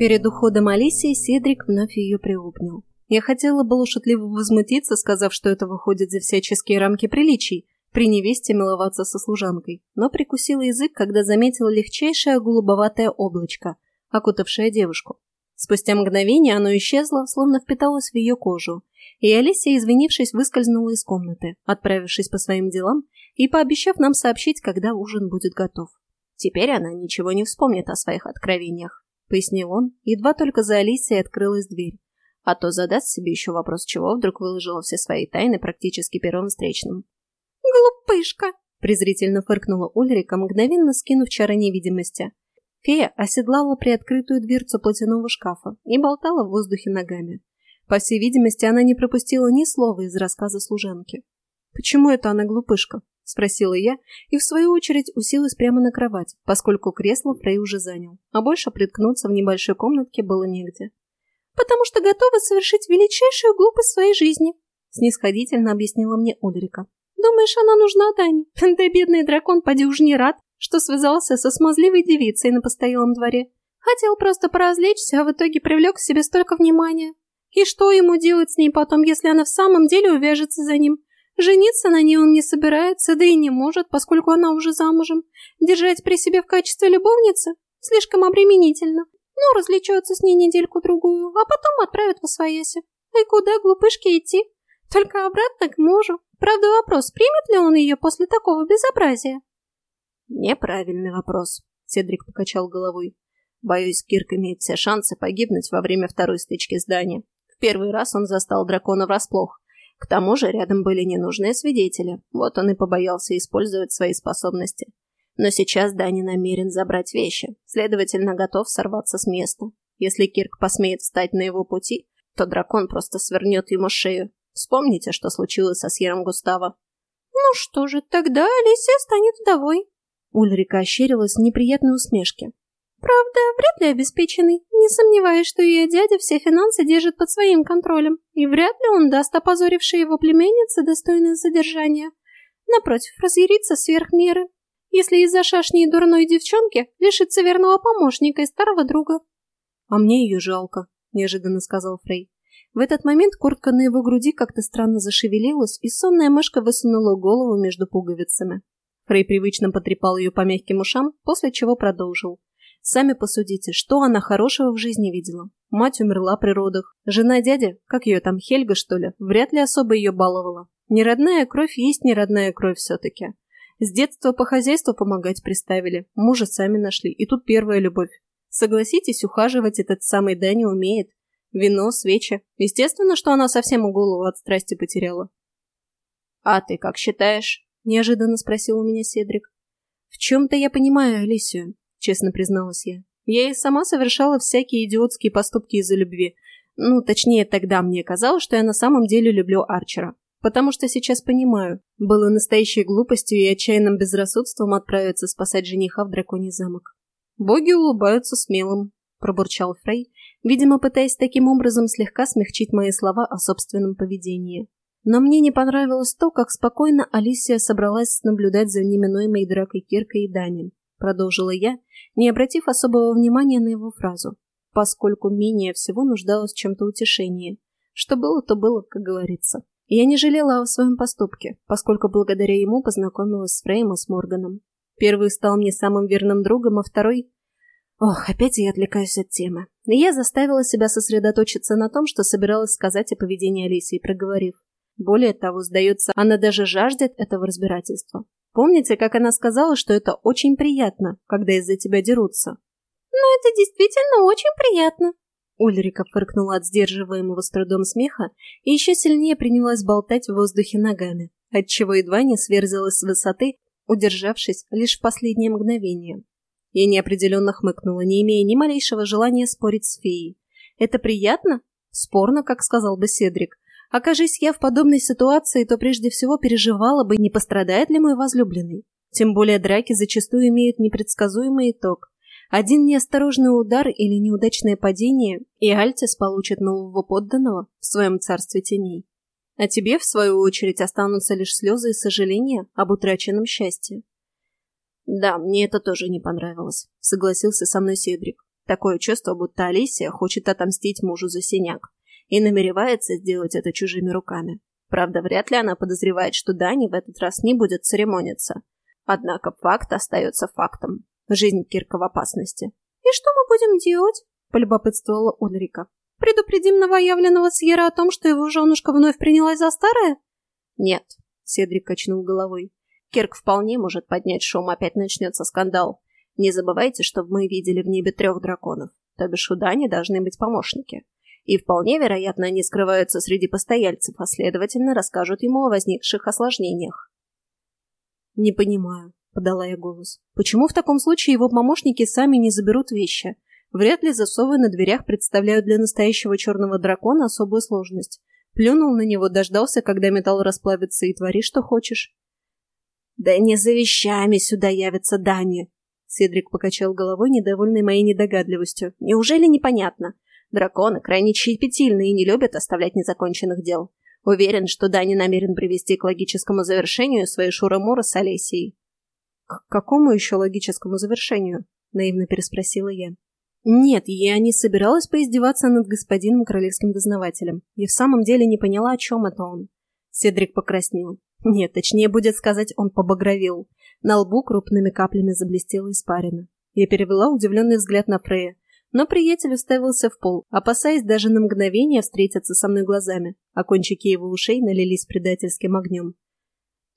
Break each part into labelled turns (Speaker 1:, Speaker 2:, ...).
Speaker 1: Перед уходом Алисии Седрик вновь ее приобнял. Я хотела было шутливо возмутиться, сказав, что это выходит за всяческие рамки приличий, при невесте миловаться со служанкой, но прикусила язык, когда заметила легчайшее голубоватое облачко, окутавшее девушку. Спустя мгновение оно исчезло, словно впиталось в ее кожу, и Алисия, извинившись, выскользнула из комнаты, отправившись по своим делам и пообещав нам сообщить, когда ужин будет готов. Теперь она ничего не вспомнит о своих откровениях, пояснил он, едва только за Алисией открылась дверь. А то задаст себе еще вопрос, чего вдруг выложила все свои тайны практически первым встречным.
Speaker 2: «Глупышка!»
Speaker 1: – презрительно фыркнула Ульрика, мгновенно скинув чары невидимости. Фея оседлала приоткрытую дверцу платяного шкафа и болтала в воздухе ногами. По всей видимости, она не пропустила ни слова из рассказа служанки. «Почему это она глупышка?» – спросила я, и в свою очередь уселась прямо на кровать, поскольку кресло Фрей уже занял, а больше приткнуться в небольшой комнатке было негде.
Speaker 2: «Потому что готова совершить величайшую глупость своей жизни», – снисходительно объяснила мне Ульрика. «Думаешь, она нужна Дане? Да бедный дракон поди уж не рад, что связался со смазливой девицей на постоялом дворе. Хотел просто поразвлечься, а в итоге привлек к себе столько внимания. И что ему делать с ней потом, если она в самом деле увяжется за ним? Жениться на ней он не собирается, да и не может, поскольку она уже замужем. Держать при себе в качестве любовницы слишком обременительно. Ну, развлечется с ней недельку-другую, а потом отправят в освояси. И куда глупышке идти? Только обратно к мужу. Правда, вопрос, примет ли он ее после такого безобразия?
Speaker 1: Неправильный вопрос, Седрик покачал головой. Боюсь, Кирк имеет все шансы погибнуть во время второй стычки с Дани. В первый раз он застал дракона врасплох. К тому же рядом были ненужные свидетели. Вот он и побоялся использовать свои способности. Но сейчас Дани намерен забрать вещи, следовательно, готов сорваться с места. Если Кирк посмеет встать на его пути, то дракон просто свернет ему шею. Вспомните, что случилось со Сьером Густаво.
Speaker 2: «Ну что же, тогда Алисия станет вдовой»,
Speaker 1: Ульрика ощерилась в неприятной усмешке.
Speaker 2: Правда, вряд ли обеспеченный. Не сомневаюсь, что ее дядя все финансы держит под своим контролем, и вряд ли он даст опозорившей его племеннице достойное задержание. Напротив, разъярится сверх меры, если из-за шашни и дурной девчонки лишится верного помощника и старого друга.
Speaker 1: — А мне ее жалко, — неожиданно сказал Фрей. В этот момент куртка на его груди как-то странно зашевелилась, и сонная мышка высунула голову между пуговицами. Фрей привычно потрепал ее по мягким ушам, после чего продолжил. Сами посудите, что она хорошего в жизни видела. Мать умерла при родах. Жена дяди, как ее там, Хельга, что ли, вряд ли особо ее баловала. Неродная кровь есть неродная кровь все-таки. С детства по хозяйству помогать приставили, мужа сами нашли, и тут первая любовь. Согласитесь, ухаживать этот самый Дани умеет. Вино, свечи. Естественно, что она совсем голову от страсти потеряла. «А ты как считаешь?» — неожиданно спросил у меня Седрик. «В чем-то я понимаю Алисию», — честно призналась я. «Я и сама совершала всякие идиотские поступки из-за любви. Ну, точнее, тогда мне казалось, что я на самом деле люблю Арчера. Потому что сейчас понимаю, было настоящей глупостью и отчаянным безрассудством отправиться спасать жениха в драконий замок. «Боги улыбаются смелым», — пробурчал Фрей, видимо, пытаясь таким образом слегка смягчить мои слова о собственном поведении. Но мне не понравилось то, как спокойно Алисия собралась наблюдать за неминуемой дракой Кирка и Дани. Продолжила я, не обратив особого внимания на его фразу, поскольку менее всего нуждалась в чем-то утешении. Что было, то было, как говорится. Я не жалела о своем поступке, поскольку благодаря ему познакомилась с Фрейм с Морганом. Первый стал мне самым верным другом, а второй... Ох, опять я отвлекаюсь от темы. Я заставила себя сосредоточиться на том, что собиралась сказать о поведении Алисии, проговорив. Более того, сдается, она даже жаждет этого разбирательства. Помните, как она сказала, что это очень приятно, когда из-за тебя дерутся?
Speaker 2: «Ну, это действительно очень приятно»,
Speaker 1: Ульрика фыркнула от сдерживаемого с трудом смеха и еще сильнее принялась болтать в воздухе ногами, отчего едва не сверзилась с высоты, удержавшись лишь в последнее мгновение. Я неопределенно хмыкнула, не имея ни малейшего желания спорить с феей. «Это приятно?» «Спорно, как сказал бы Седрик. Окажись я в подобной ситуации, то прежде всего переживала бы, не пострадает ли мой возлюбленный. Тем более драки зачастую имеют непредсказуемый итог. Один неосторожный удар или неудачное падение, и Альтис получит нового подданного в своем царстве теней. А тебе, в свою очередь, останутся лишь слезы и сожаления об утраченном счастье. «Да, мне это тоже не понравилось», — согласился со мной Седрик. Такое чувство, будто Алисия хочет отомстить мужу за синяк и намеревается сделать это чужими руками. Правда, вряд ли она подозревает, что Дани в этот раз не будет церемониться. Однако факт остается фактом. Жизнь Кирка в опасности.
Speaker 2: «И что мы будем делать?» – полюбопытствовала Ульрика. «Предупредим новоявленного Сьера о том, что его женушка вновь принялась за старое?»
Speaker 1: «Нет», – Седрик качнул головой. «Кирк вполне может поднять шум, опять начнется скандал. Не забывайте, что мы видели в небе трех драконов, то бишь у Дани должны быть помощники. И вполне вероятно, они скрываются среди постояльцев, а следовательно, расскажут ему о возникших осложнениях.
Speaker 2: «Не понимаю», — подала я голос. «Почему в таком случае его помощники сами не заберут вещи? Вряд ли засовы на дверях представляют для настоящего черного дракона особую сложность. Плюнул на него, дождался, когда металл расплавится, и твори, что хочешь».
Speaker 1: «Да не за вещами сюда явится Дани!» Седрик покачал головой, недовольный моей недогадливостью. «Неужели непонятно? Драконы крайне щепетильны и не любят оставлять незаконченных дел. Уверен, что Дани намерен привести к логическому завершению свои шура-мура с Олесией.
Speaker 2: — К какому еще логическому завершению? — наивно переспросила я. Нет, я не собиралась поиздеваться над господином королевским дознавателем. Я в самом деле не поняла, о чем это он. Седрик покраснел. Нет, точнее будет сказать, он побагровел. На лбу крупными каплями заблестела испарина. Я перевела удивленный взгляд на Фрея. Но приятель уставился в пол, опасаясь даже на мгновение встретиться со мной глазами, а кончики его ушей налились предательским огнем.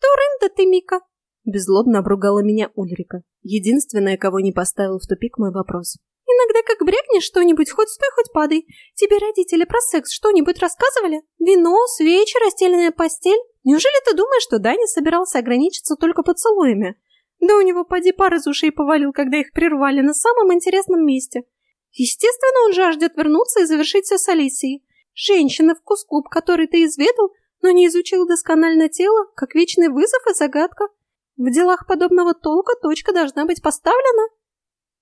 Speaker 3: «Турында ты, Мика!»
Speaker 2: Беззлобно обругала меня Ульрика, единственная, кого не поставил в тупик мой вопрос.
Speaker 3: «Иногда как брякнешь что-нибудь, хоть стой, хоть падай. Тебе родители про секс что-нибудь рассказывали? Вино, свечи, расстеленная постель? Неужели ты думаешь, что Даня собирался ограничиться только поцелуями? Да у него поди пар из ушей повалил, когда их прервали на самом интересном месте. Естественно, он жаждет вернуться и завершить все с Алисией. Женщина, вкус клуб, который ты изведал, но не изучил досконально тело, как вечный вызов и загадка. В делах подобного толка точка должна быть поставлена.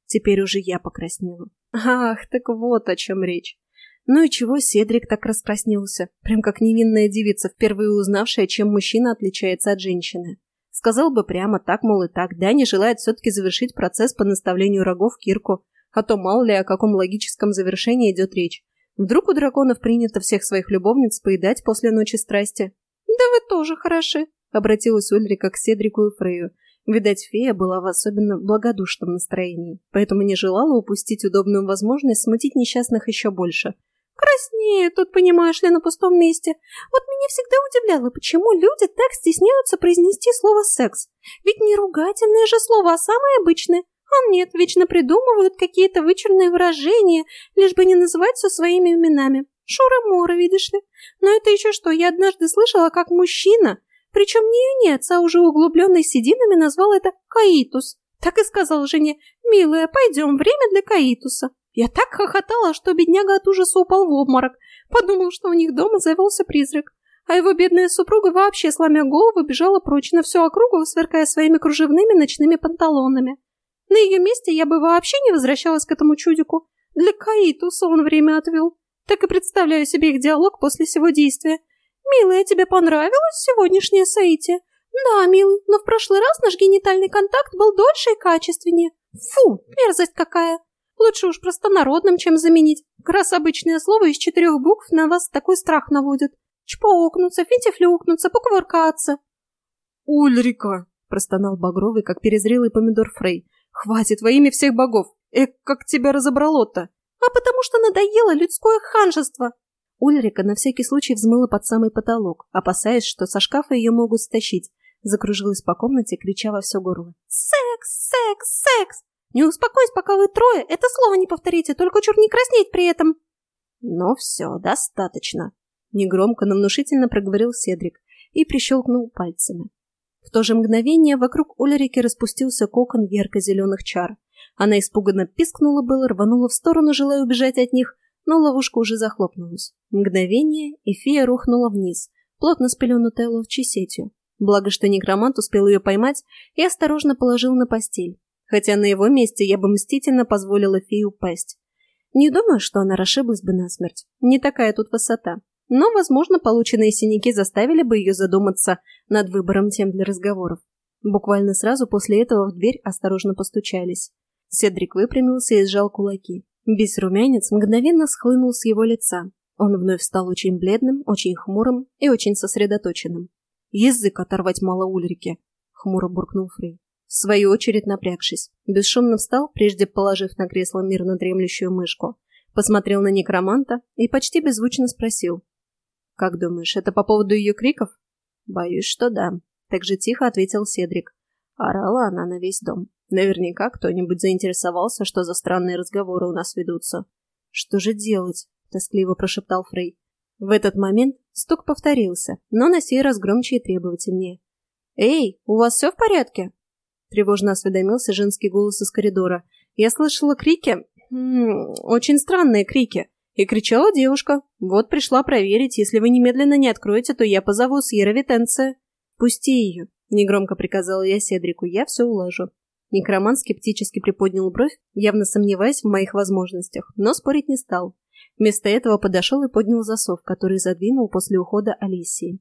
Speaker 2: Теперь уже я покраснела. Ах, так вот о чем речь. Ну и чего Седрик так раскраснился? Прям как невинная девица, впервые узнавшая, чем мужчина отличается от женщины. Сказал бы прямо так, мол, и так, да, желает все-таки завершить процесс по наставлению рогов Кирку, а то мало ли о каком логическом завершении идет речь. Вдруг у драконов принято всех своих любовниц поедать после ночи страсти?
Speaker 3: «Да вы тоже хороши», — обратилась Ульрика к Седрику и Фрею.
Speaker 2: Видать, фея была в особенно благодушном настроении, поэтому не желала упустить удобную возможность смутить несчастных еще больше.
Speaker 3: «Краснее, тут, понимаешь ли, на пустом месте. Вот меня всегда удивляло, почему люди так стесняются произнести слово «секс». Ведь не ругательное же слово, а самое обычное. А нет, вечно придумывают какие-то вычурные выражения, лишь бы не называть все своими именами. Шура-мура, видишь ли. Но это еще что, я однажды слышала, как мужчина, причем не юнец, а уже углубленный сединами, назвал это «каитус». Так и сказал жене, «Милая, пойдем, время для каитуса». Я так хохотала, что бедняга от ужаса упал в обморок. Подумал, что у них дома завелся призрак. А его бедная супруга вообще, сломя голову, бежала прочь на всю округу, сверкая своими кружевными ночными панталонами. На ее месте я бы вообще не возвращалась к этому чудику. Для Каитуса он время отвел. Так и представляю себе их диалог после всего действия. «Милая, тебе понравилось сегодняшнее соитие?» «Да, милый, но в прошлый раз наш генитальный контакт был дольше и качественнее. Фу, мерзость какая! Лучше уж простонародным, чем заменить. Как раз обычное слово из четырех букв на вас такой страх наводит. Чпокнуться, финтифлюкнуться, покувыркаться».
Speaker 2: «Ульрика!» – простонал Багровый, как перезрелый помидор Фрей. «Хватит во имя всех богов! Эк, как тебя разобрало-то!»
Speaker 3: «А потому что надоело людское ханжество!»
Speaker 2: Ульрика на всякий случай взмыла под самый потолок, опасаясь, что со шкафа ее могут стащить. Закружилась по комнате, крича во все горло.
Speaker 3: «Секс! Секс! Секс! Не успокойся, пока вы трое, это слово не повторите, только чур не краснеть при этом!»
Speaker 2: «Ну все, достаточно!» Негромко, но внушительно проговорил Седрик и прищелкнул пальцами. В то же мгновение вокруг Ульрики распустился кокон ярко-зеленых чар. Она испуганно пискнула было, рванула в сторону, желая убежать от них, но ловушка уже захлопнулась. Мгновение, и фея рухнула вниз, плотно спеленутая ловчей сетью. Благо, что некромант успел ее поймать и осторожно положил на постель. Хотя на его месте я бы мстительно позволила фее упасть. Не думаю, что она расшиблась бы насмерть. Не такая тут высота но, возможно, полученные синяки заставили бы ее задуматься над выбором тем для разговоров. Буквально сразу после этого в дверь осторожно постучались. Седрик выпрямился и сжал кулаки.
Speaker 1: Весь румянец мгновенно схлынул с его лица. Он вновь стал очень бледным, очень хмурым и очень сосредоточенным. «Язык оторвать мало Ульрике», — хмуро буркнул Фрей. В свою очередь напрягшись, бесшумно встал, прежде положив на кресло мирно дремлющую мышку, посмотрел на некроманта и почти беззвучно спросил. «Как думаешь, это по поводу ее криков?» «Боюсь, что да», — так же тихо ответил Седрик. Орала она на весь дом. Наверняка кто-нибудь заинтересовался, что за странные разговоры у нас ведутся. «Что же делать?» — тоскливо прошептал Фрей. В этот момент стук повторился, но на сей раз громче и требовательнее. «Эй, у вас все в порядке?» Тревожно осведомился женский голос из коридора. «Я слышала крики. Очень странные крики. И кричала девушка. Вот пришла проверить. Если вы немедленно не откроете, то я позову Сьерра Витенция». «Пусти ее», — негромко приказала я Седрику. «Я все уложу». Некроман скептически приподнял бровь, явно сомневаясь в моих возможностях, но спорить не стал. Вместо этого подошел и поднял засов, который задвинул после ухода Алисии.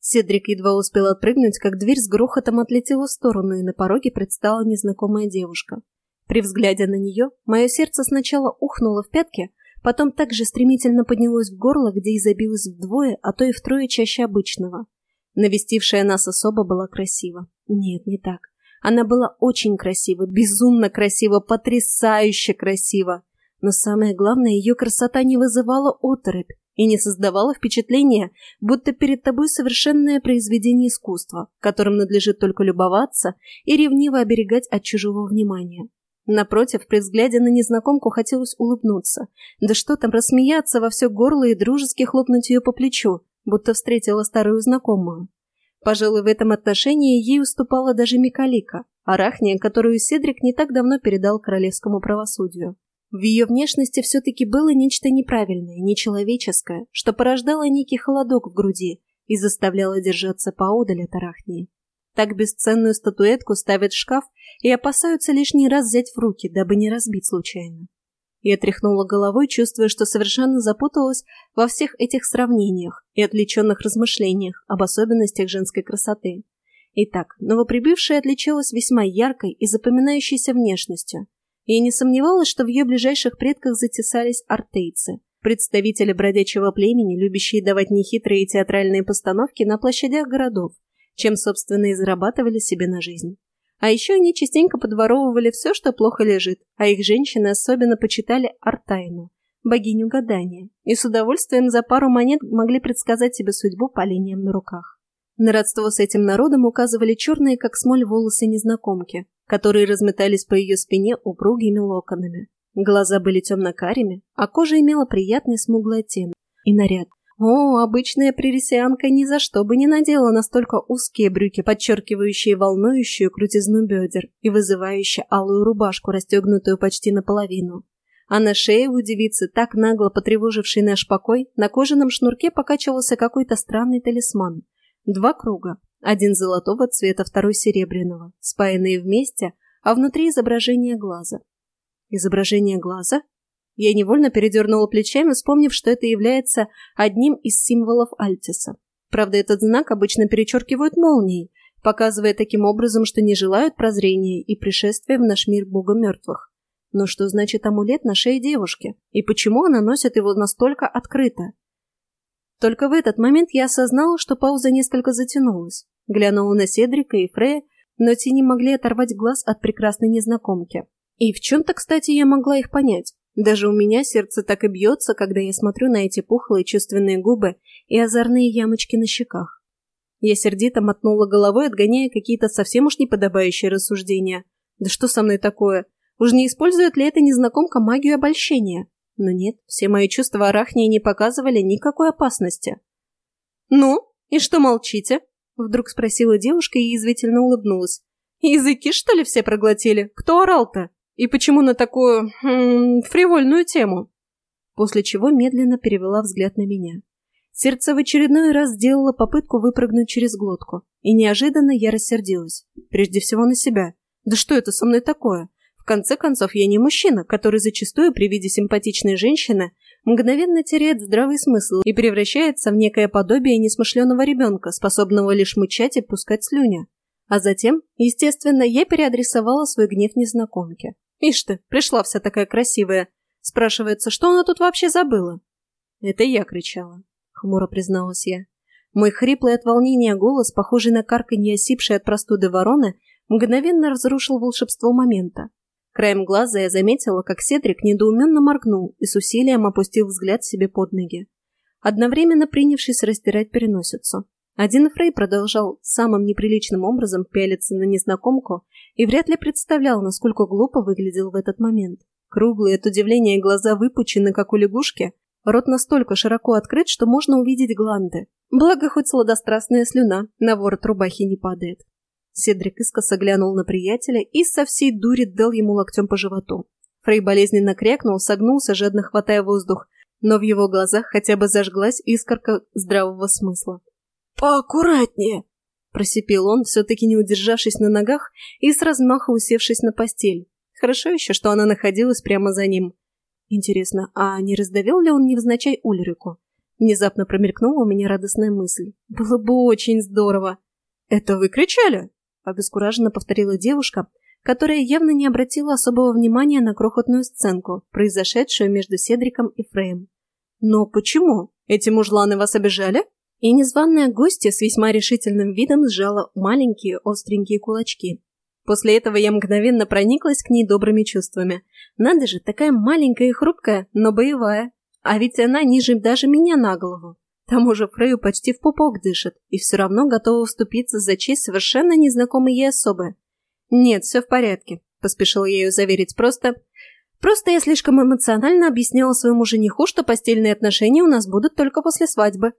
Speaker 1: Седрик едва успел отпрыгнуть, как дверь с грохотом отлетела в сторону, и на пороге предстала незнакомая девушка. При взгляде на нее мое сердце сначала ухнуло в пятки, потом также стремительно поднялось в горло, где и забилось вдвое, а то и втрое чаще обычного. Навестившая нас особа была красива. Нет, не так. Она была очень красива, безумно красива, потрясающе красива. Но самое главное, ее красота не вызывала оторопь и не создавала впечатления, будто перед тобой совершенное произведение искусства, которым надлежит только любоваться и ревниво оберегать от чужого внимания. Напротив, при взгляде на незнакомку хотелось улыбнуться. Да что там, рассмеяться во все горло и дружески хлопнуть ее по плечу, будто встретила старую знакомую. Пожалуй, в этом отношении ей уступала даже Микалика, арахния, которую Седрик не так давно передал королевскому правосудию. В ее внешности все-таки было нечто неправильное, нечеловеческое, что порождало некий холодок в груди и заставляло держаться поодаль от арахнии. Так бесценную статуэтку ставят в шкаф и опасаются лишний раз взять в руки, дабы не разбить случайно. Я тряхнула головой, чувствуя, что совершенно запуталась во всех этих сравнениях и отвлеченных размышлениях об особенностях женской красоты. Итак, новоприбывшая отличалась весьма яркой и запоминающейся внешностью, я не сомневалась, что в ее ближайших предках затесались артейцы, представители бродячего племени, любящие давать нехитрые театральные постановки на площадях городов, чем, собственно, и зарабатывали себе на жизнь. А еще они частенько подворовывали все, что плохо лежит, а их женщины особенно почитали Артайну, богиню гадания, и с удовольствием за пару монет могли предсказать себе судьбу по линиям на руках. На родство с этим народом указывали черные, как смоль, волосы незнакомки, которые разметались по ее спине упругими локонами. Глаза были темно-карими, а кожа имела приятный смуглый оттенок. И наряд. О, обычная прересианка ни за что бы не надела настолько узкие брюки, подчеркивающие волнующую крутизну бедер и вызывающие алую рубашку, расстегнутую почти наполовину. А на шее у девицы, так нагло потревожившей наш покой, на кожаном шнурке покачивался какой-то странный талисман. Два круга, один золотого цвета, второй серебряного, спаянные вместе, а внутри изображение глаза. Изображение глаза? Я невольно передернула плечами, вспомнив, что это является одним из символов Альтиса. Правда, этот знак обычно перечеркивают молнией, показывая таким образом, что не желают прозрения и пришествия в наш мир бога мертвых. Но что значит амулет на шее девушки? И почему она носит его настолько открыто? Только в этот момент я осознала, что пауза несколько затянулась. Глянула на Седрика и Фрея, но те не могли оторвать глаз от прекрасной незнакомки. И в чем-то, кстати, я могла их понять. Даже у меня сердце так и бьется, когда я смотрю на эти пухлые чувственные губы и озорные ямочки на щеках. Я сердито мотнула головой, отгоняя какие-то совсем уж неподобающие рассуждения. Да что со мной такое? Уж не использует ли эта незнакомка магию обольщения? Но нет, все мои чувства арахнии не показывали никакой опасности. «Ну, и что молчите?» Вдруг спросила девушка и язвительно улыбнулась. «Языки, что ли, все проглотили? Кто орал-то? И почему на такую... М -м, фривольную тему?» После чего медленно перевела взгляд на меня. Сердце в очередной раз сделало попытку выпрыгнуть через глотку. И неожиданно я рассердилась. Прежде всего на себя. Да что это со мной такое? В конце концов, я не мужчина, который зачастую при виде симпатичной женщины мгновенно теряет здравый смысл и превращается в некое подобие несмышленого ребенка, способного лишь мычать и пускать слюня. А затем, естественно, я переадресовала свой гнев незнакомке. Ишь ты, пришла вся такая красивая. Спрашивается, что она тут вообще забыла? Это я кричала, хмуро призналась я. Мой хриплый от волнения голос, похожий на карканье осипшей от простуды вороны, мгновенно разрушил волшебство момента. Краем глаза я заметила, как Седрик недоуменно моргнул и с усилием опустил взгляд себе под ноги, одновременно принявшись растирать переносицу. Один Фрей продолжал самым неприличным образом пялиться на незнакомку и вряд ли представлял, насколько глупо выглядел в этот момент. Круглые от удивления глаза выпучены, как у лягушки, рот настолько широко открыт, что можно увидеть гланды. Благо, хоть сладострастная слюна на ворот рубахи не падает. Седрик искоса глянул на приятеля и со всей дури дал ему локтем по животу. Фрей болезненно крякнул, согнулся, жадно хватая воздух, но в его глазах хотя бы зажглась искорка здравого смысла.
Speaker 2: «Поаккуратнее!»
Speaker 1: – просипел он, все-таки не удержавшись на ногах и с размаха усевшись на постель. Хорошо еще, что она находилась прямо за ним. Интересно, а не раздавил ли он невзначай Ульрику? Внезапно промелькнула у меня радостная мысль. Было бы очень здорово. «Это вы кричали?» – обескураженно повторила девушка, которая явно не обратила особого внимания на крохотную сценку, произошедшую между Седриком и Фреем. «Но почему? Эти мужланы вас обижали?» И незваная гостья с весьма решительным видом сжала маленькие остренькие кулачки. После этого я мгновенно прониклась к ней добрыми чувствами. Надо же, такая маленькая и хрупкая, но боевая. А ведь она ниже даже меня на голову. К тому же Фрею почти в пупок дышит, и все равно готова вступиться за честь совершенно незнакомой ей особы. «Нет, все в порядке», – поспешила я ее заверить. «Просто... Просто я слишком эмоционально объясняла своему жениху, что постельные отношения у нас будут только после свадьбы».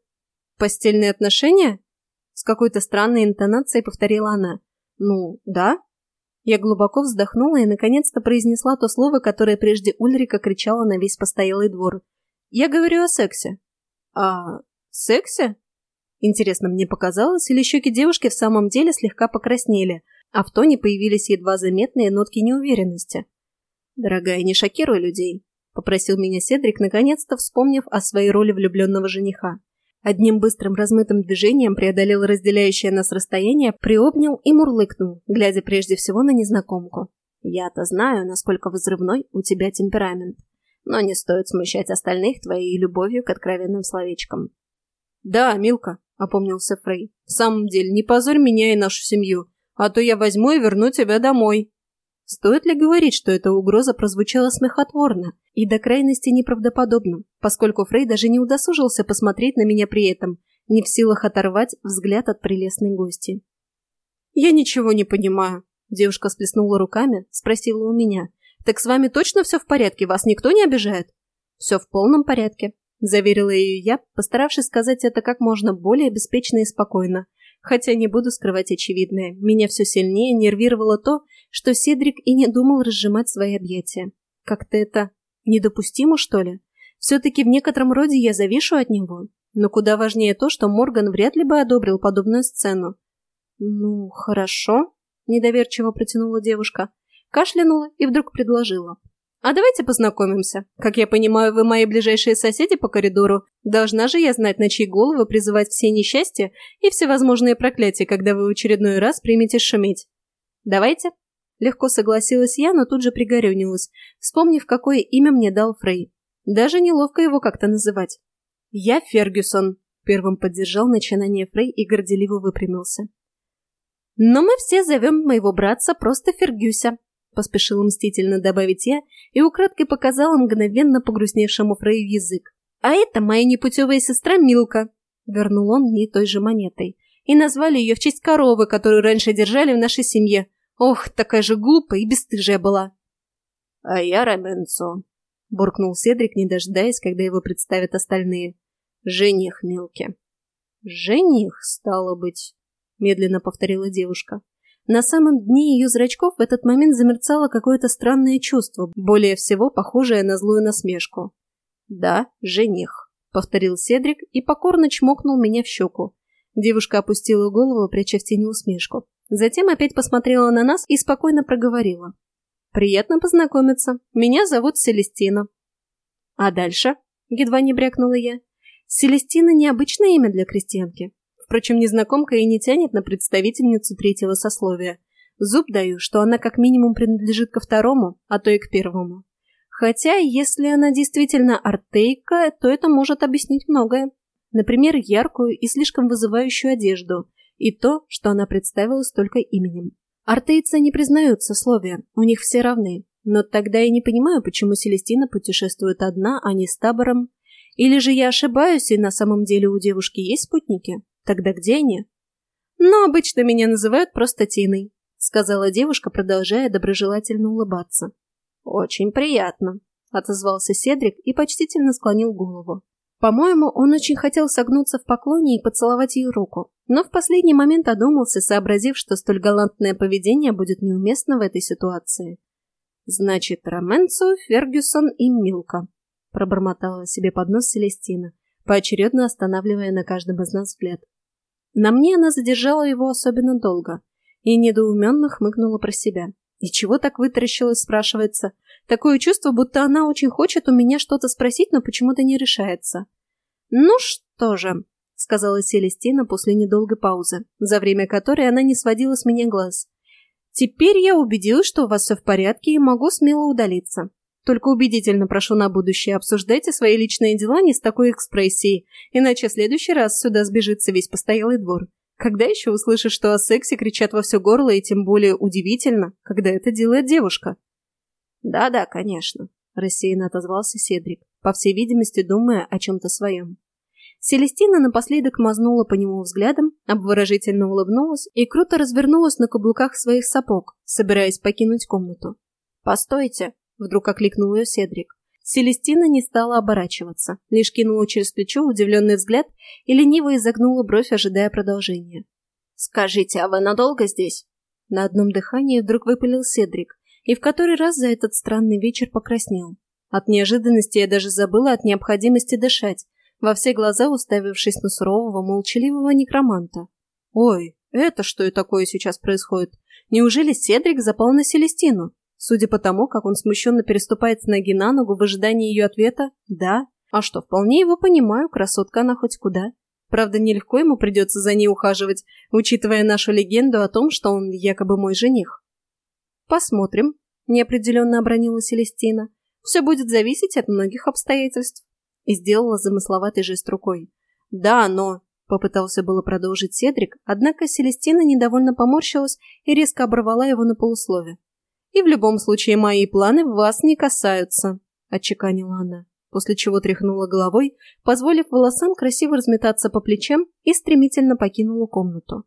Speaker 1: «Постельные отношения?» С какой-то странной интонацией повторила она. «Ну, да». Я глубоко вздохнула и наконец-то произнесла то слово, которое прежде Ульрика кричала на весь постоялый двор. «Я говорю о сексе». «А сексе?» Интересно, мне показалось, или щеки девушки в самом деле слегка покраснели, а в тоне появились едва заметные нотки неуверенности. «Дорогая, не шокируй людей», — попросил меня Седрик, наконец-то вспомнив о своей роли влюбленного жениха. Одним быстрым размытым движением преодолел разделяющее нас расстояние, приобнял и мурлыкнул, глядя прежде всего на незнакомку. «Я-то знаю, насколько взрывной у тебя темперамент, но не стоит смущать остальных твоей любовью к откровенным словечкам». «Да, Милка», — опомнился Фрей, — «в самом деле, не позорь меня и нашу семью, а то я возьму и верну тебя домой». Стоит ли говорить, что эта угроза прозвучала смехотворно и до крайности неправдоподобно, поскольку Фрей даже не удосужился посмотреть на меня при этом, не в силах оторвать взгляд от прелестной гости. «Я ничего не понимаю», – девушка сплеснула руками, спросила у меня. «Так с вами точно все в порядке? Вас никто не обижает?» «Все в полном порядке», – заверила ее я, постаравшись сказать это как можно более беспечно и спокойно, Хотя не буду скрывать очевидное, меня все сильнее нервировало то, что Седрик и не думал разжимать свои объятия. Как-то это недопустимо, что ли? Все-таки в некотором роде я завишу от него. Но куда важнее то, что Морган вряд ли бы одобрил подобную сцену. «Ну, хорошо», — недоверчиво протянула девушка. Кашлянула и вдруг предложила. А давайте познакомимся. Как я понимаю, вы мои ближайшие соседи по коридору. Должна же я знать, на чьи головы призывать все несчастья и всевозможные проклятия, когда вы в очередной раз примете шуметь. Давайте. Легко согласилась я, но тут же пригорюнилась, вспомнив, какое имя мне дал Фрей. Даже неловко его как-то называть. Я Фергюсон. Первым поддержал начинание Фрей и горделиво выпрямился. Но мы все зовем моего братца просто Фергюся, поспешила мстительно добавить я и украдкой показала мгновенно погрустневшему Фрею язык. «А это моя непутевая сестра Милка», — вернул он мне той же монетой. «И назвали ее в честь коровы, которую раньше держали в нашей семье. Ох, такая же глупая и бесстыжая была». «А я Раменцо», — буркнул Седрик, не дожидаясь, когда его представят остальные. «Жених Милки». «Жених, стало быть», — медленно повторила девушка. На самом дне ее зрачков в этот момент замерцало какое-то странное чувство, более всего похожее на злую насмешку. «Да, жених», — повторил Седрик и покорно чмокнул меня в щеку. Девушка опустила голову, пряча в тени усмешку. Затем опять посмотрела на нас и спокойно проговорила. «Приятно познакомиться. Меня зовут Селестина». «А дальше?» — едва не брякнула я. «Селестина — необычное имя для крестьянки. Впрочем, незнакомка и не тянет на представительницу третьего сословия. Зуб даю, что она как минимум принадлежит ко второму, а то и к первому. Хотя, если она действительно артейка, то это может объяснить многое. Например, яркую и слишком вызывающую одежду, и то, что она представилась только именем. Артейцы не признают сословия, у них все равны. Но тогда я не понимаю, почему Селестина путешествует одна, а не с табором. Или же я ошибаюсь, и на самом деле у девушки есть спутники? Тогда где они? Но обычно меня называют просто Тиной, сказала девушка, продолжая доброжелательно улыбаться. «Очень приятно», — отозвался Седрик и почтительно склонил голову. По-моему, он очень хотел согнуться в поклоне и поцеловать ее руку, но в последний момент одумался, сообразив, что столь галантное поведение будет неуместно в этой ситуации. «Значит, Роменцо, Фергюсон и Милка», — пробормотала себе под нос Селестина, поочередно останавливая на каждом из нас взгляд. На мне она задержала его особенно долго и недоуменно хмыкнула про себя. И чего так вытаращилась, спрашивается? Такое чувство, будто она очень хочет у меня что-то спросить, но почему-то не решается. «Ну что же», — сказала Селестина после недолгой паузы, за время которой она не сводила с меня глаз. «Теперь я убедилась, что у вас все в порядке и могу смело удалиться. Только убедительно прошу на будущее, обсуждайте свои личные дела не с такой экспрессией, иначе в следующий раз сюда сбежится весь постоялый двор. Когда еще услышишь, что о сексе кричат во все горло, и тем более удивительно, когда это делает девушка? Да-да, конечно, рассеянно отозвался Седрик, по всей видимости, думая о чем-то своем. Селестина напоследок мазнула по нему взглядом, обворожительно улыбнулась и круто развернулась на каблуках своих сапог, собираясь покинуть комнату. «Постойте!» — вдруг окликнул ее Седрик. Селестина не стала оборачиваться, лишь кинула через плечо удивленный взгляд и лениво изогнула бровь, ожидая продолжения. «Скажите, а вы надолго здесь?» На одном дыхании вдруг выпалил Седрик, и в который раз за этот странный вечер покраснел. От неожиданности я даже забыла от необходимости дышать, во все глаза уставившись на сурового, молчаливого некроманта. «Ой, это что и такое сейчас происходит? Неужели Седрик запал на Селестину?» Судя по тому, как он смущенно переступает с ноги на ногу в ожидании ее ответа «да». А что, вполне его понимаю, красотка она хоть куда. Правда, нелегко ему придется за ней ухаживать, учитывая нашу легенду о том, что он якобы мой жених. «Посмотрим», — неопределенно обронила Селестина. «Все будет зависеть от многих обстоятельств». И сделала замысловатый жест рукой. «Да, но...» — попытался было продолжить Седрик, однако Селестина недовольно поморщилась и резко оборвала его на полуслове. И в любом случае мои планы вас не касаются», — отчеканила она, после чего тряхнула головой, позволив волосам красиво разметаться по плечам и стремительно покинула комнату.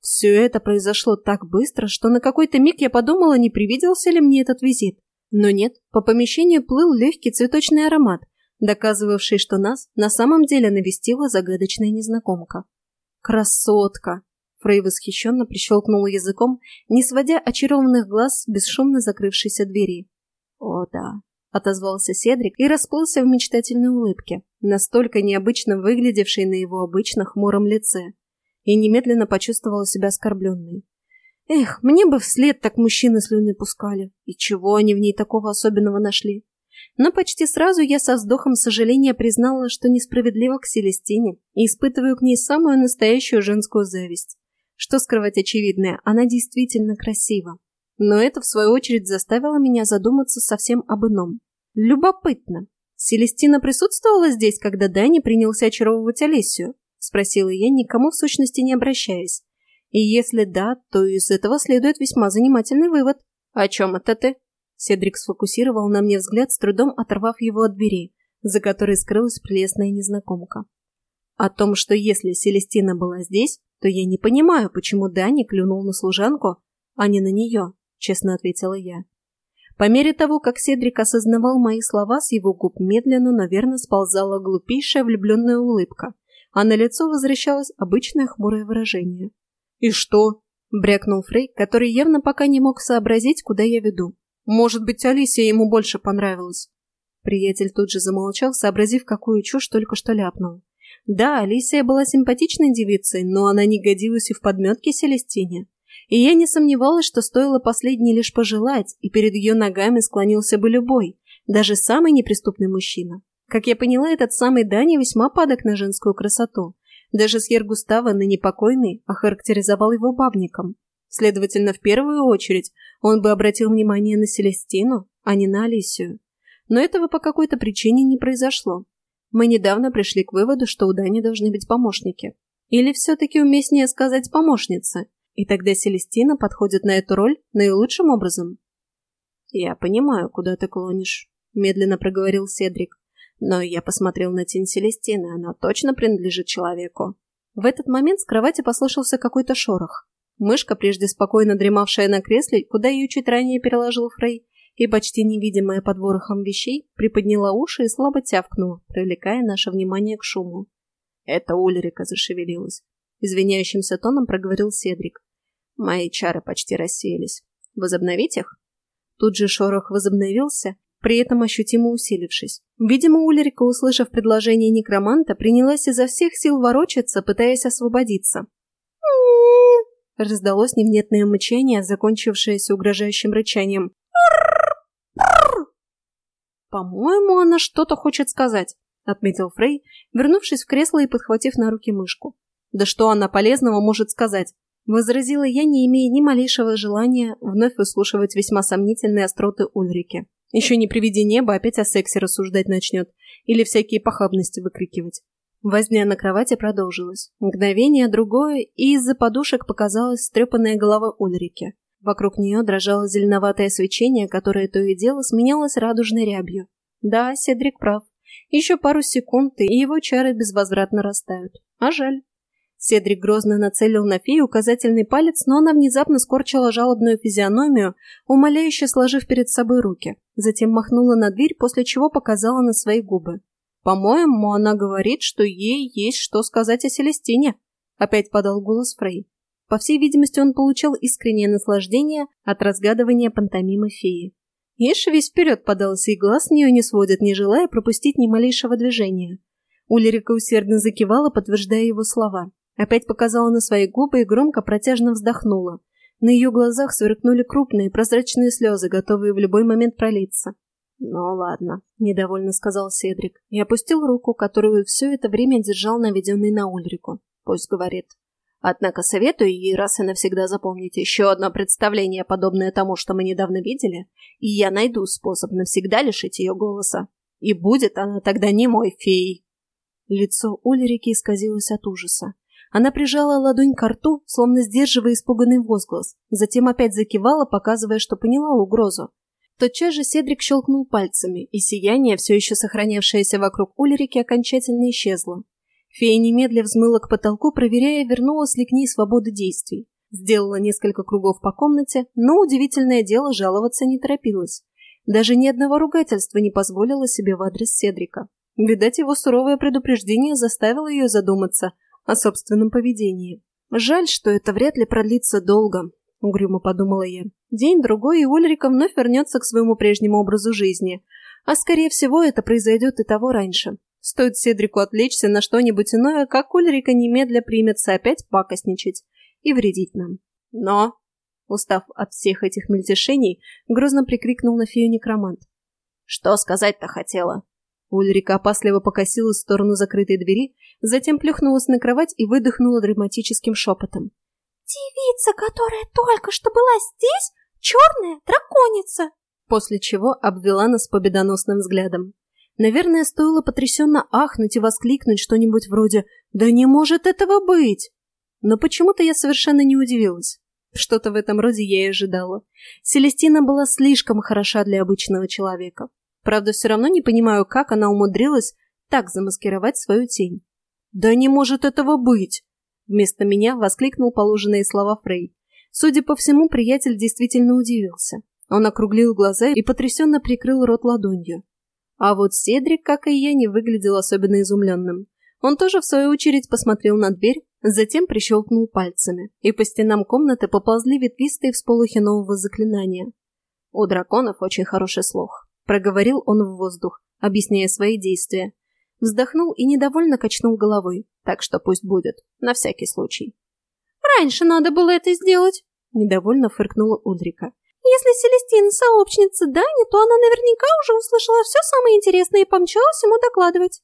Speaker 1: Все это произошло так быстро, что на какой-то миг я подумала, не привиделся ли мне этот визит. Но нет, по помещению плыл легкий цветочный аромат, доказывавший, что нас на самом деле навестила загадочная незнакомка. «Красотка!» Фрей восхищенно прищелкнул языком, не сводя очарованных глаз бесшумно закрывшейся двери. «О, да», — отозвался Седрик и расплылся в мечтательной улыбке, настолько необычно выглядевшей на его обычно хмуром лице, и немедленно почувствовала себя оскорбленной. Эх, мне бы вслед так мужчины слюни пускали. И чего они в ней такого особенного нашли? Но почти сразу я со вздохом сожаления признала, что несправедливо к Селестине и испытываю к ней самую настоящую женскую зависть. Что скрывать очевидное, она действительно красива. Но это, в свою очередь, заставило меня задуматься совсем об ином. Любопытно. Селестина присутствовала здесь, когда Дани принялся очаровывать Алисию? Спросила я, никому в сущности не обращаясь. И если да, то из этого следует весьма занимательный вывод. «О чем это ты?» Седрик сфокусировал на мне взгляд, с трудом оторвав его от двери, за которой скрылась прелестная незнакомка. О том, что если Селестина была здесь, то я не понимаю, почему Дани клюнул на служанку, а не на нее, честно ответила я. По мере того, как Седрик осознавал мои слова, с его губ медленно, но верно сползала глупейшая влюбленная улыбка, а на лицо возвращалось обычное хмурое выражение. «И что?» — брякнул Фрей, который явно пока не мог сообразить, куда я веду. «Может быть, Алисия ему больше понравилась?» Приятель тут же замолчал, сообразив, какую чушь только что ляпнул. Да, Алисия была симпатичной девицей, но она не годилась и в подметке Селестине. И я не сомневалась, что стоило последней лишь пожелать, и перед ее ногами склонился бы любой, даже самый неприступный мужчина. Как я поняла, этот самый Дани весьма падок на женскую красоту. Даже Сьер Густава, ныне покойный, охарактеризовал его бабником. Следовательно, в первую очередь он бы обратил внимание на Селестину, а не на Алисию. Но этого по какой-то причине не произошло. Мы недавно пришли к выводу, что у Дани должны быть помощники. Или все-таки уместнее сказать помощница, и тогда Селестина подходит на эту роль наилучшим образом. «Я понимаю, куда ты клонишь», — медленно проговорил Седрик. «Но я посмотрел на тень Селестины, она точно принадлежит человеку». В этот момент с кровати послышался какой-то шорох. Мышка, прежде спокойно дремавшая на кресле, куда ее чуть ранее переложил Фрей, и почти невидимая под ворохом вещей, приподняла уши и слабо тявкнула, привлекая наше внимание к шуму. Это Ульрика зашевелилась. Извиняющимся тоном проговорил Седрик. Мои чары почти рассеялись. Возобновить их? Тут же шорох возобновился, при этом ощутимо усилившись. Видимо, Ульрика, услышав предложение некроманта, принялась изо всех сил ворочаться, пытаясь освободиться. Раздалось невнятное мычание, закончившееся угрожающим рычанием. «По-моему, она что-то хочет сказать», — отметил Фрей, вернувшись в кресло и подхватив на руки мышку. «Да что она полезного может сказать?» — возразила я, не имея ни малейшего желания вновь выслушивать весьма сомнительные остроты Ульрики. Еще не приведи небо, опять о сексе рассуждать начнет или всякие похабности выкрикивать. Возня на кровати продолжилась. Мгновение, другое, и из-за подушек показалась стрепанная голова Ульрики. Вокруг нее дрожало зеленоватое свечение, которое то и дело сменялось радужной рябью. Да, Седрик прав. Еще пару секунд, и его чары безвозвратно растают. А жаль. Седрик грозно нацелил на фею указательный палец, но она внезапно скорчила жалобную физиономию, умоляюще сложив перед собой руки. Затем махнула на дверь, после чего показала на свои губы. «По-моему, она говорит, что ей есть что сказать о Селестине», — опять подал голос Фрей. По всей видимости, он получал искреннее наслаждение от разгадывания пантомимы феи. Ишь весь вперед подался, и глаз с нее не сводит, не желая пропустить ни малейшего движения. Улерика усердно закивала, подтверждая его слова. Опять показала на свои губы и громко протяжно вздохнула. На ее глазах сверкнули крупные прозрачные слезы, готовые в любой момент пролиться. «Ну ладно», — недовольно сказал Седрик и опустил руку, которую все это время держал наведенный на Ульрику. «Пусть говорит». Однако советую ей раз и навсегда запомнить еще одно представление, подобное тому, что мы недавно видели, и я найду способ навсегда лишить ее голоса. И будет она тогда не мой феей. Лицо Ульрики исказилось от ужаса. Она прижала ладонь к рту, словно сдерживая испуганный возглас, затем опять закивала, показывая, что поняла угрозу. Тотчас же Седрик щелкнул пальцами, и сияние, все еще сохранявшееся вокруг Ульрики, окончательно исчезло. Фея немедля взмыла к потолку, проверяя, вернулась ли к ней свобода действий. Сделала несколько кругов по комнате, но, удивительное дело, жаловаться не торопилась. Даже ни одного ругательства не позволила себе в адрес Седрика. Видать, его суровое предупреждение заставило ее задуматься о собственном поведении. «Жаль, что это вряд ли продлится долго», — угрюмо подумала я. День-другой, и Ульрика вновь вернется к своему прежнему образу жизни. А, скорее всего, это произойдет и того раньше. Стоит Седрику отвлечься на что-нибудь иное, как Ульрика немедля примется опять пакостничать и вредить нам. Но, устав от всех этих мельтешений, грозно прикрикнул на фею некромант. «Что сказать-то хотела?» Ульрика опасливо покосилась в сторону закрытой двери, затем плюхнулась на кровать и выдохнула драматическим шепотом.
Speaker 3: «Девица, которая только что была здесь, черная драконица!»
Speaker 1: После чего обвела нас победоносным взглядом. Наверное, стоило потрясенно ахнуть и воскликнуть что-нибудь вроде «Да не может этого быть!» Но почему-то я совершенно не удивилась. Что-то в этом роде я и ожидала. Селестина была слишком хороша для обычного человека. Правда, все равно не понимаю, как она умудрилась так замаскировать свою тень. «Да не может этого быть!» Вместо меня воскликнул положенные слова Фрей. Судя по всему, приятель действительно удивился. Он округлил глаза и потрясенно прикрыл рот ладонью. А вот Седрик, как и я, не выглядел особенно изумленным. Он тоже, в свою очередь, посмотрел на дверь, затем прищелкнул пальцами, и по стенам комнаты поползли ветвистые всполохи нового заклинания. «У драконов очень хороший слух», — проговорил он в воздух, объясняя свои действия. Вздохнул и недовольно качнул головой, так что пусть будет, на всякий случай.
Speaker 3: «Раньше надо было это сделать», — недовольно фыркнула Удрика. Если Селестина сообщница Дани, то она наверняка уже услышала все самое интересное и помчалась ему докладывать.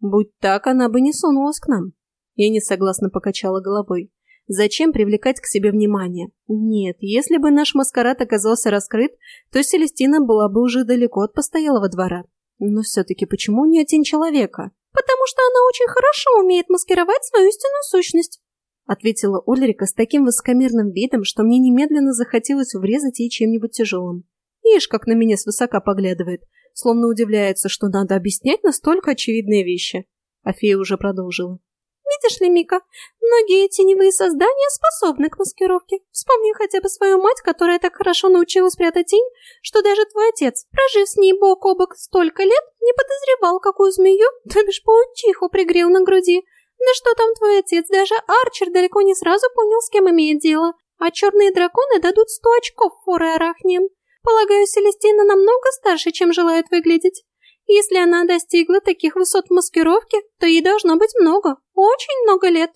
Speaker 1: Будь так, она бы не сунулась к нам. Я не согласно покачала головой. Зачем привлекать к себе внимание? Нет, если бы наш маскарад оказался раскрыт, то Селестина была бы уже далеко от постоялого двора. Но все-таки почему не тень человека?
Speaker 3: Потому что она очень хорошо умеет маскировать свою истинную сущность
Speaker 1: ответила Ульрика с таким высокомерным видом, что мне немедленно захотелось врезать ей чем-нибудь тяжелым. Ишь, как на меня свысока поглядывает, словно удивляется, что надо объяснять настолько очевидные вещи. А фея уже продолжила.
Speaker 3: Видишь ли, Мика, многие теневые создания способны к маскировке. Вспомни хотя бы свою мать, которая так хорошо научилась прятать тень, что даже твой отец, прожив с ней бок о бок столько лет, не подозревал, какую змею, то бишь паучиху, пригрел на груди, да что там твой отец, даже Арчер далеко не сразу понял, с кем имеет дело. А черные драконы дадут сто очков форы арахнием. Полагаю, Селестина намного старше, чем желает выглядеть. Если она достигла таких высот в маскировке, то ей должно быть много, очень много лет.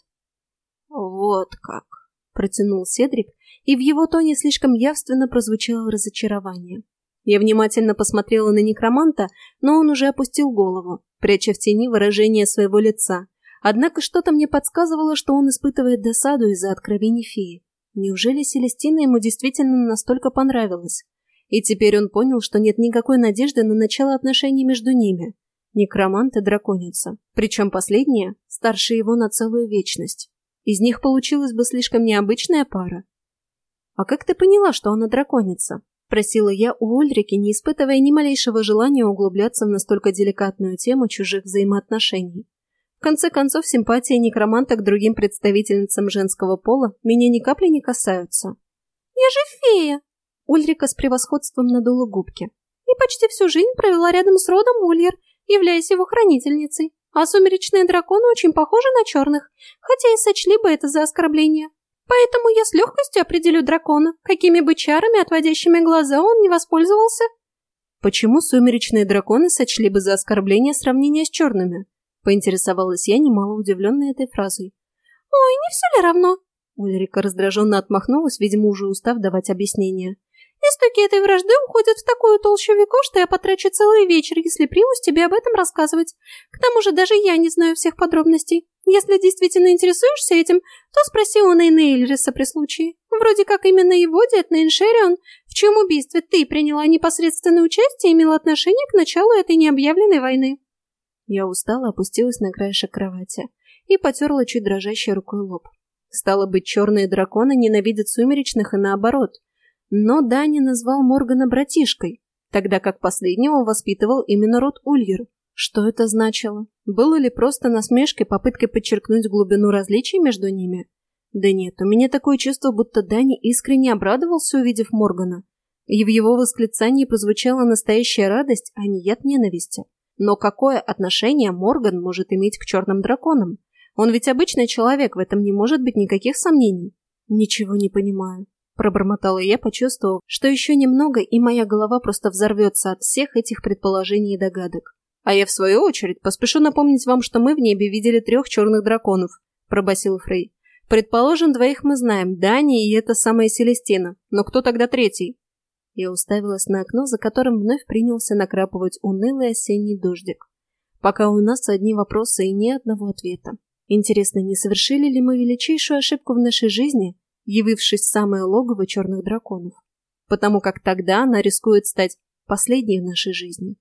Speaker 1: Вот как, протянул Седрик, и в его тоне слишком явственно прозвучало разочарование. Я внимательно посмотрела на некроманта, но он уже опустил голову, пряча в тени выражение своего лица, Однако что-то мне подсказывало, что он испытывает досаду из-за откровений феи. Неужели Селестина ему действительно настолько понравилась? И теперь он понял, что нет никакой надежды на начало отношений между ними. Некромант и драконица. Причем последняя старше его на целую вечность. Из них получилась бы слишком необычная пара. «А как ты поняла, что она драконица?» – просила я у Ульрики, не испытывая ни малейшего желания углубляться в настолько деликатную тему чужих взаимоотношений. В конце концов, симпатии некроманта к другим представительницам женского пола меня ни капли не касаются.
Speaker 3: «Я же фея!»
Speaker 1: Ульрика с превосходством надула губки.
Speaker 3: «И почти всю жизнь провела рядом с родом Ульер, являясь его хранительницей. А сумеречные драконы очень похожи на черных, хотя и сочли бы это за оскорбление. Поэтому я с легкостью определю дракона, какими бы чарами, отводящими глаза, он не воспользовался».
Speaker 1: Почему сумеречные драконы сочли бы за оскорбление сравнения с черными? Поинтересовалась я, немало удивленная этой фразой.
Speaker 3: «Ой, не все ли равно?»
Speaker 1: Ульрика раздраженно отмахнулась, видимо, уже устав давать объяснения.
Speaker 3: «Истоки этой вражды уходят в такую толщу веков, что я потрачу целый вечер, если примусь тебе об этом рассказывать. К тому же даже я не знаю всех подробностей. Если действительно интересуешься этим, то спроси у Нейна Эльриса при случае. Вроде как именно его дед Нейн Шерион, в чьем убийстве ты приняла непосредственное участие, имел отношение к началу этой необъявленной войны».
Speaker 1: Я устала, опустилась на краешек кровати и потерла чуть дрожащей рукой лоб. Стало быть, черные драконы ненавидят сумеречных и наоборот. Но Дани назвал Моргана братишкой, тогда как последнего воспитывал именно род Ульер. Что это значило? Было ли просто насмешкой, попыткой подчеркнуть глубину различий между ними? Да нет, у меня такое чувство, будто Дани искренне обрадовался, увидев Моргана. И в его восклицании прозвучала настоящая радость, а не яд ненависти. Но какое отношение Морган может иметь к черным драконам? Он ведь обычный человек, в этом не может быть никаких сомнений. Ничего не понимаю. Пробормотала я, почувствовав, что еще немного, и моя голова просто взорвется от всех этих предположений и догадок. А я, в свою очередь, поспешу напомнить вам, что мы в небе видели трех черных драконов, пробасил Фрей. Предположим, двоих мы знаем, Дани и эта самая Селестина. Но кто тогда третий? Я уставилась на окно, за которым вновь принялся накрапывать унылый осенний дождик. Пока у нас одни вопросы и ни одного ответа. Интересно, не совершили ли мы величайшую ошибку в нашей жизни, явившись в самое логово черных драконов? Потому как тогда она рискует стать последней в нашей жизни.